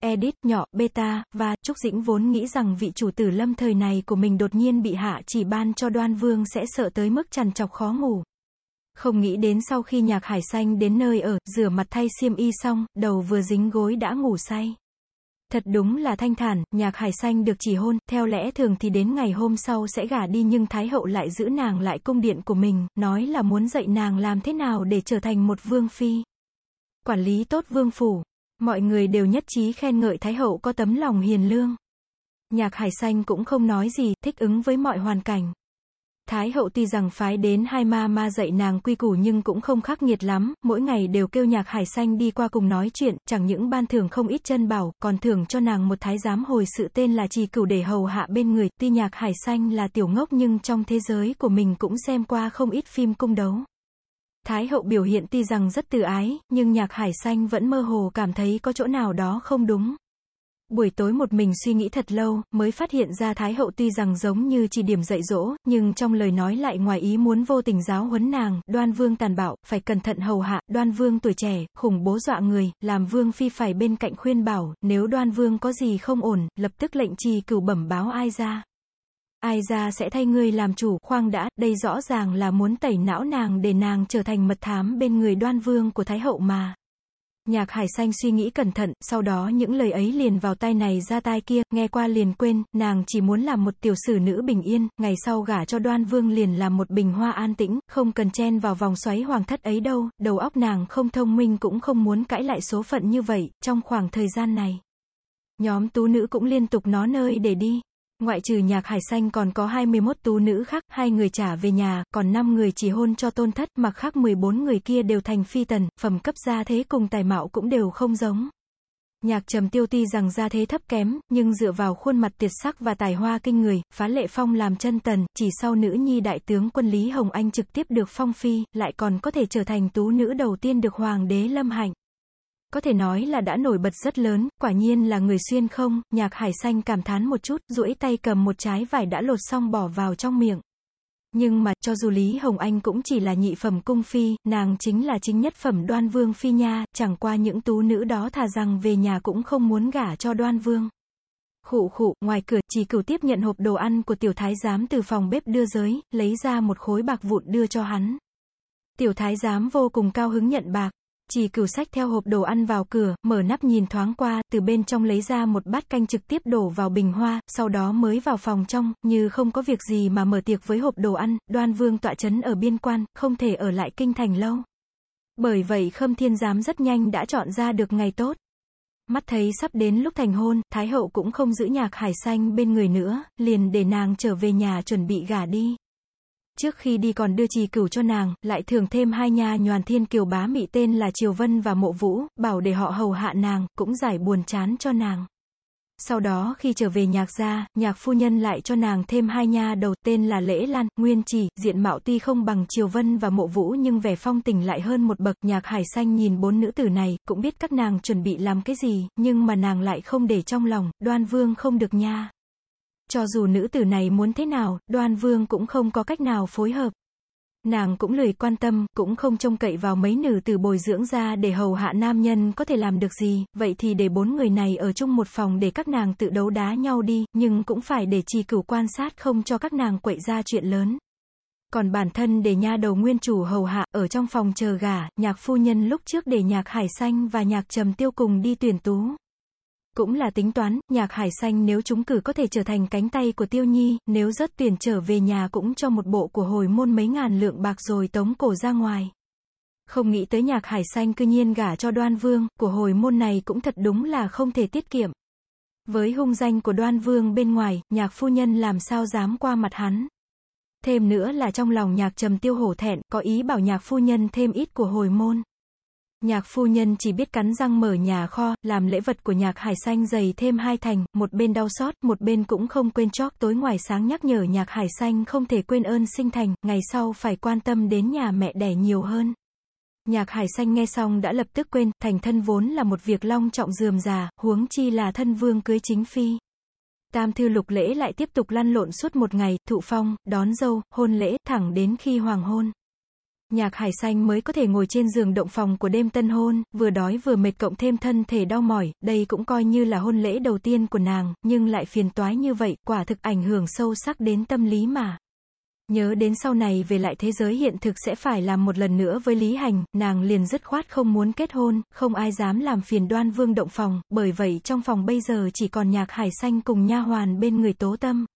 Edit, nhỏ, beta, và, Trúc Dĩnh vốn nghĩ rằng vị chủ tử lâm thời này của mình đột nhiên bị hạ chỉ ban cho đoan vương sẽ sợ tới mức chằn chọc khó ngủ. Không nghĩ đến sau khi nhạc hải xanh đến nơi ở, rửa mặt thay xiêm y xong, đầu vừa dính gối đã ngủ say. Thật đúng là thanh thản, nhạc hải xanh được chỉ hôn, theo lẽ thường thì đến ngày hôm sau sẽ gả đi nhưng Thái hậu lại giữ nàng lại cung điện của mình, nói là muốn dạy nàng làm thế nào để trở thành một vương phi. Quản lý tốt vương phủ. Mọi người đều nhất trí khen ngợi Thái hậu có tấm lòng hiền lương. Nhạc hải xanh cũng không nói gì, thích ứng với mọi hoàn cảnh. Thái hậu tuy rằng phái đến hai ma ma dạy nàng quy củ nhưng cũng không khắc nghiệt lắm, mỗi ngày đều kêu nhạc hải xanh đi qua cùng nói chuyện, chẳng những ban thưởng không ít chân bảo, còn thưởng cho nàng một thái giám hồi sự tên là trì cửu để hầu hạ bên người, tuy nhạc hải xanh là tiểu ngốc nhưng trong thế giới của mình cũng xem qua không ít phim cung đấu. Thái hậu biểu hiện tuy rằng rất từ ái, nhưng nhạc hải xanh vẫn mơ hồ cảm thấy có chỗ nào đó không đúng. Buổi tối một mình suy nghĩ thật lâu, mới phát hiện ra Thái hậu tuy rằng giống như chỉ điểm dạy dỗ, nhưng trong lời nói lại ngoài ý muốn vô tình giáo huấn nàng, đoan vương tàn bạo, phải cẩn thận hầu hạ, đoan vương tuổi trẻ, khủng bố dọa người, làm vương phi phải bên cạnh khuyên bảo, nếu đoan vương có gì không ổn, lập tức lệnh trì cửu bẩm báo ai ra. Ai ra sẽ thay ngươi làm chủ, khoang đã, đây rõ ràng là muốn tẩy não nàng để nàng trở thành mật thám bên người đoan vương của Thái hậu mà. Nhạc hải xanh suy nghĩ cẩn thận, sau đó những lời ấy liền vào tai này ra tai kia, nghe qua liền quên, nàng chỉ muốn làm một tiểu sử nữ bình yên, ngày sau gả cho đoan vương liền làm một bình hoa an tĩnh, không cần chen vào vòng xoáy hoàng thất ấy đâu, đầu óc nàng không thông minh cũng không muốn cãi lại số phận như vậy, trong khoảng thời gian này. Nhóm tú nữ cũng liên tục nó nơi để đi. Ngoại trừ nhạc hải xanh còn có 21 tú nữ khác, hai người trả về nhà, còn 5 người chỉ hôn cho tôn thất, mặc khác 14 người kia đều thành phi tần, phẩm cấp gia thế cùng tài mạo cũng đều không giống. Nhạc trầm tiêu ti rằng gia thế thấp kém, nhưng dựa vào khuôn mặt tiệt sắc và tài hoa kinh người, phá lệ phong làm chân tần, chỉ sau nữ nhi đại tướng quân Lý Hồng Anh trực tiếp được phong phi, lại còn có thể trở thành tú nữ đầu tiên được hoàng đế lâm hạnh. Có thể nói là đã nổi bật rất lớn, quả nhiên là người xuyên không, nhạc hải xanh cảm thán một chút, duỗi tay cầm một trái vải đã lột xong bỏ vào trong miệng. Nhưng mà, cho dù Lý Hồng Anh cũng chỉ là nhị phẩm cung phi, nàng chính là chính nhất phẩm đoan vương phi nha, chẳng qua những tú nữ đó thà rằng về nhà cũng không muốn gả cho đoan vương. Khụ khụ, ngoài cửa, chỉ cửu tiếp nhận hộp đồ ăn của tiểu thái giám từ phòng bếp đưa giới, lấy ra một khối bạc vụn đưa cho hắn. Tiểu thái giám vô cùng cao hứng nhận bạc. Chỉ cửu sách theo hộp đồ ăn vào cửa, mở nắp nhìn thoáng qua, từ bên trong lấy ra một bát canh trực tiếp đổ vào bình hoa, sau đó mới vào phòng trong, như không có việc gì mà mở tiệc với hộp đồ ăn, đoan vương tọa chấn ở biên quan, không thể ở lại kinh thành lâu. Bởi vậy Khâm Thiên Giám rất nhanh đã chọn ra được ngày tốt. Mắt thấy sắp đến lúc thành hôn, Thái hậu cũng không giữ nhạc hải xanh bên người nữa, liền để nàng trở về nhà chuẩn bị gả đi. Trước khi đi còn đưa trì cửu cho nàng, lại thưởng thêm hai nha nhoàn thiên kiều bá mị tên là Triều Vân và Mộ Vũ, bảo để họ hầu hạ nàng, cũng giải buồn chán cho nàng. Sau đó khi trở về nhạc gia, nhạc phu nhân lại cho nàng thêm hai nha đầu tên là Lễ Lan, Nguyên Chỉ, diện mạo tuy không bằng Triều Vân và Mộ Vũ nhưng vẻ phong tình lại hơn một bậc. Nhạc Hải Xanh nhìn bốn nữ tử này, cũng biết các nàng chuẩn bị làm cái gì, nhưng mà nàng lại không để trong lòng, đoan vương không được nha. Cho dù nữ tử này muốn thế nào, đoan vương cũng không có cách nào phối hợp. Nàng cũng lười quan tâm, cũng không trông cậy vào mấy nữ tử bồi dưỡng ra để hầu hạ nam nhân có thể làm được gì, vậy thì để bốn người này ở chung một phòng để các nàng tự đấu đá nhau đi, nhưng cũng phải để trì cửu quan sát không cho các nàng quậy ra chuyện lớn. Còn bản thân để nha đầu nguyên chủ hầu hạ, ở trong phòng chờ gả, nhạc phu nhân lúc trước để nhạc hải xanh và nhạc trầm tiêu cùng đi tuyển tú. Cũng là tính toán, nhạc hải xanh nếu chúng cử có thể trở thành cánh tay của tiêu nhi, nếu rớt tuyển trở về nhà cũng cho một bộ của hồi môn mấy ngàn lượng bạc rồi tống cổ ra ngoài. Không nghĩ tới nhạc hải xanh cư nhiên gả cho đoan vương, của hồi môn này cũng thật đúng là không thể tiết kiệm. Với hung danh của đoan vương bên ngoài, nhạc phu nhân làm sao dám qua mặt hắn. Thêm nữa là trong lòng nhạc trầm tiêu hổ thẹn, có ý bảo nhạc phu nhân thêm ít của hồi môn. Nhạc phu nhân chỉ biết cắn răng mở nhà kho, làm lễ vật của nhạc hải xanh dày thêm hai thành, một bên đau xót, một bên cũng không quên chót tối ngoài sáng nhắc nhở nhạc hải xanh không thể quên ơn sinh thành, ngày sau phải quan tâm đến nhà mẹ đẻ nhiều hơn. Nhạc hải xanh nghe xong đã lập tức quên, thành thân vốn là một việc long trọng dườm già, huống chi là thân vương cưới chính phi. Tam thư lục lễ lại tiếp tục lăn lộn suốt một ngày, thụ phong, đón dâu, hôn lễ, thẳng đến khi hoàng hôn. Nhạc hải xanh mới có thể ngồi trên giường động phòng của đêm tân hôn, vừa đói vừa mệt cộng thêm thân thể đau mỏi, đây cũng coi như là hôn lễ đầu tiên của nàng, nhưng lại phiền toái như vậy, quả thực ảnh hưởng sâu sắc đến tâm lý mà. Nhớ đến sau này về lại thế giới hiện thực sẽ phải làm một lần nữa với Lý Hành, nàng liền dứt khoát không muốn kết hôn, không ai dám làm phiền đoan vương động phòng, bởi vậy trong phòng bây giờ chỉ còn nhạc hải xanh cùng nha hoàn bên người tố tâm.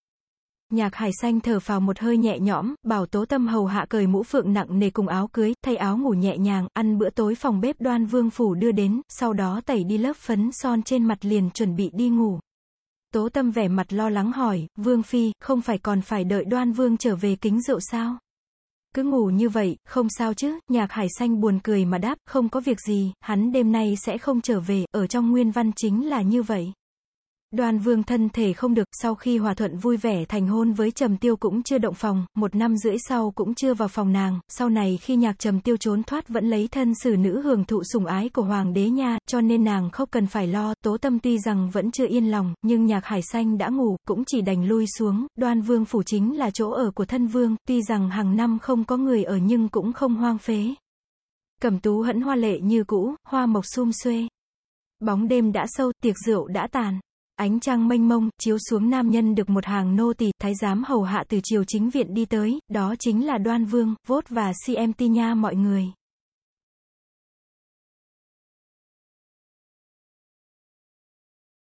Nhạc hải xanh thở phào một hơi nhẹ nhõm, bảo tố tâm hầu hạ cởi mũ phượng nặng nề cùng áo cưới, thay áo ngủ nhẹ nhàng, ăn bữa tối phòng bếp đoan vương phủ đưa đến, sau đó tẩy đi lớp phấn son trên mặt liền chuẩn bị đi ngủ. Tố tâm vẻ mặt lo lắng hỏi, Vương Phi, không phải còn phải đợi đoan vương trở về kính rượu sao? Cứ ngủ như vậy, không sao chứ, nhạc hải xanh buồn cười mà đáp, không có việc gì, hắn đêm nay sẽ không trở về, ở trong nguyên văn chính là như vậy. Đoan vương thân thể không được, sau khi hòa thuận vui vẻ thành hôn với trầm tiêu cũng chưa động phòng, một năm rưỡi sau cũng chưa vào phòng nàng, sau này khi nhạc trầm tiêu trốn thoát vẫn lấy thân xử nữ hưởng thụ sủng ái của hoàng đế nha, cho nên nàng không cần phải lo, tố tâm tuy rằng vẫn chưa yên lòng, nhưng nhạc hải xanh đã ngủ, cũng chỉ đành lui xuống, đoan vương phủ chính là chỗ ở của thân vương, tuy rằng hàng năm không có người ở nhưng cũng không hoang phế. Cẩm tú hẫn hoa lệ như cũ, hoa mộc sum xuê. Bóng đêm đã sâu, tiệc rượu đã tàn. Ánh trăng mênh mông, chiếu xuống nam nhân được một hàng nô tỳ, thái giám hầu hạ từ triều chính viện đi tới, đó chính là đoan vương, vốt và CMT nha mọi người.